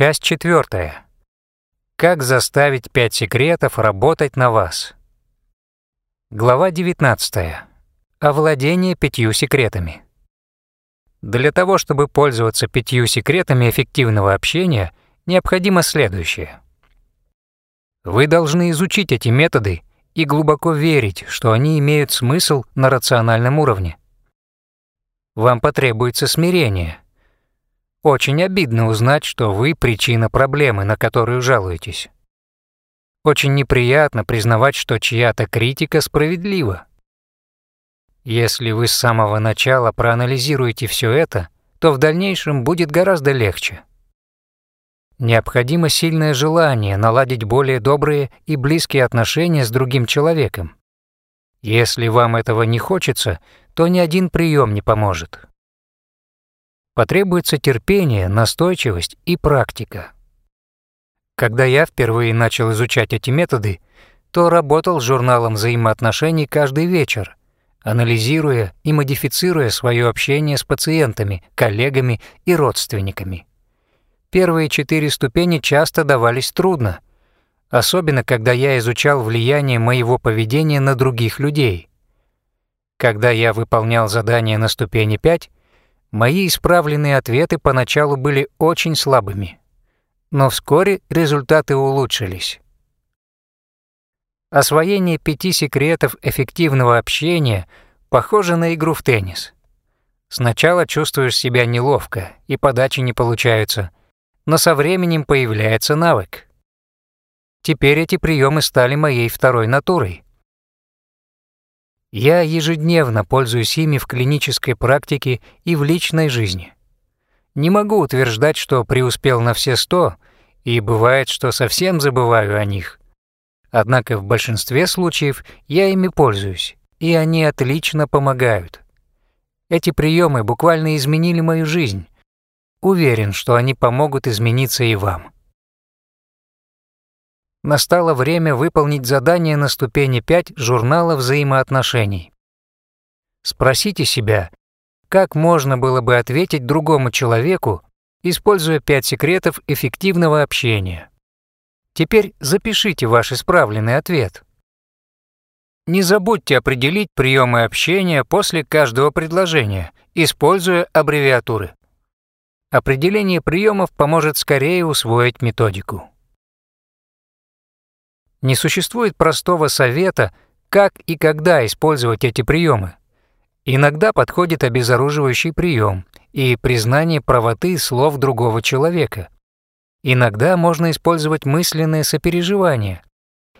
Часть четвертая. Как заставить пять секретов работать на вас. Глава 19. Овладение пятью секретами. Для того, чтобы пользоваться пятью секретами эффективного общения, необходимо следующее. Вы должны изучить эти методы и глубоко верить, что они имеют смысл на рациональном уровне. Вам потребуется смирение. Очень обидно узнать, что вы причина проблемы, на которую жалуетесь. Очень неприятно признавать, что чья-то критика справедлива. Если вы с самого начала проанализируете все это, то в дальнейшем будет гораздо легче. Необходимо сильное желание наладить более добрые и близкие отношения с другим человеком. Если вам этого не хочется, то ни один прием не поможет. Потребуется терпение, настойчивость и практика. Когда я впервые начал изучать эти методы, то работал с журналом взаимоотношений каждый вечер, анализируя и модифицируя свое общение с пациентами, коллегами и родственниками. Первые четыре ступени часто давались трудно, особенно когда я изучал влияние моего поведения на других людей. Когда я выполнял задание на ступени 5, мои исправленные ответы поначалу были очень слабыми но вскоре результаты улучшились. Освоение пяти секретов эффективного общения похоже на игру в теннис. Сначала чувствуешь себя неловко, и подачи не получаются, но со временем появляется навык. Теперь эти приемы стали моей второй натурой. Я ежедневно пользуюсь ими в клинической практике и в личной жизни. Не могу утверждать, что преуспел на все сто, и бывает, что совсем забываю о них. Однако в большинстве случаев я ими пользуюсь, и они отлично помогают. Эти приемы буквально изменили мою жизнь. Уверен, что они помогут измениться и вам. Настало время выполнить задание на ступени 5 журнала взаимоотношений. Спросите себя, как можно было бы ответить другому человеку, используя пять секретов эффективного общения? Теперь запишите ваш исправленный ответ. Не забудьте определить приемы общения после каждого предложения, используя аббревиатуры. Определение приемов поможет скорее усвоить методику. Не существует простого совета, как и когда использовать эти приемы. Иногда подходит обезоруживающий прием и признание правоты слов другого человека. Иногда можно использовать мысленное сопереживание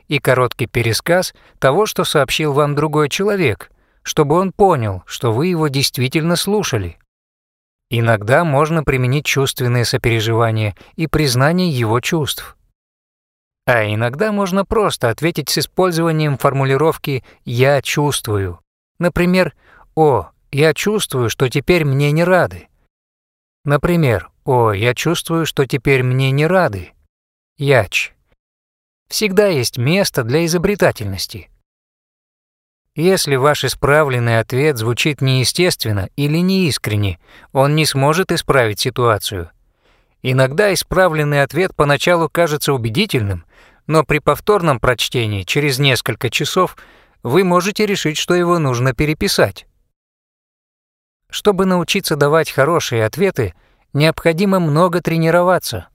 и короткий пересказ того, что сообщил вам другой человек, чтобы он понял, что вы его действительно слушали. Иногда можно применить чувственное сопереживание и признание его чувств. А иногда можно просто ответить с использованием формулировки «я чувствую». Например, «О, я чувствую, что теперь мне не рады». Например, «О, я чувствую, что теперь мне не рады». Яч. Всегда есть место для изобретательности. Если ваш исправленный ответ звучит неестественно или неискренне, он не сможет исправить ситуацию. Иногда исправленный ответ поначалу кажется убедительным, но при повторном прочтении через несколько часов вы можете решить, что его нужно переписать. Чтобы научиться давать хорошие ответы, необходимо много тренироваться.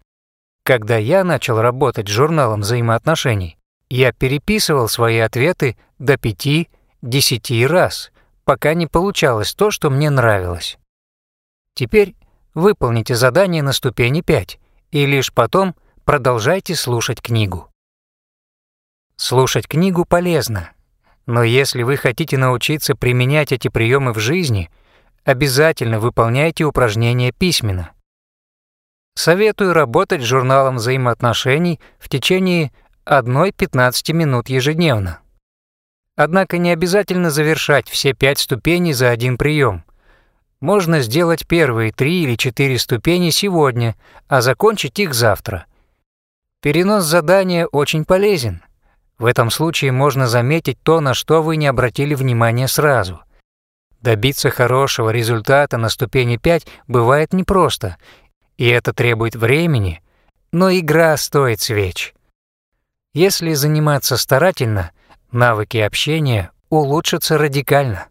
Когда я начал работать с журналом взаимоотношений, я переписывал свои ответы до 5-10 раз, пока не получалось то, что мне нравилось. Теперь выполните задание на ступени 5 и лишь потом продолжайте слушать книгу. Слушать книгу полезно, но если вы хотите научиться применять эти приемы в жизни – обязательно выполняйте упражнения письменно. Советую работать с журналом взаимоотношений в течение 1-15 минут ежедневно. Однако не обязательно завершать все пять ступеней за один прием. Можно сделать первые три или четыре ступени сегодня, а закончить их завтра. Перенос задания очень полезен. В этом случае можно заметить то, на что вы не обратили внимания сразу – Добиться хорошего результата на ступени 5 бывает непросто, и это требует времени, но игра стоит свеч. Если заниматься старательно, навыки общения улучшатся радикально.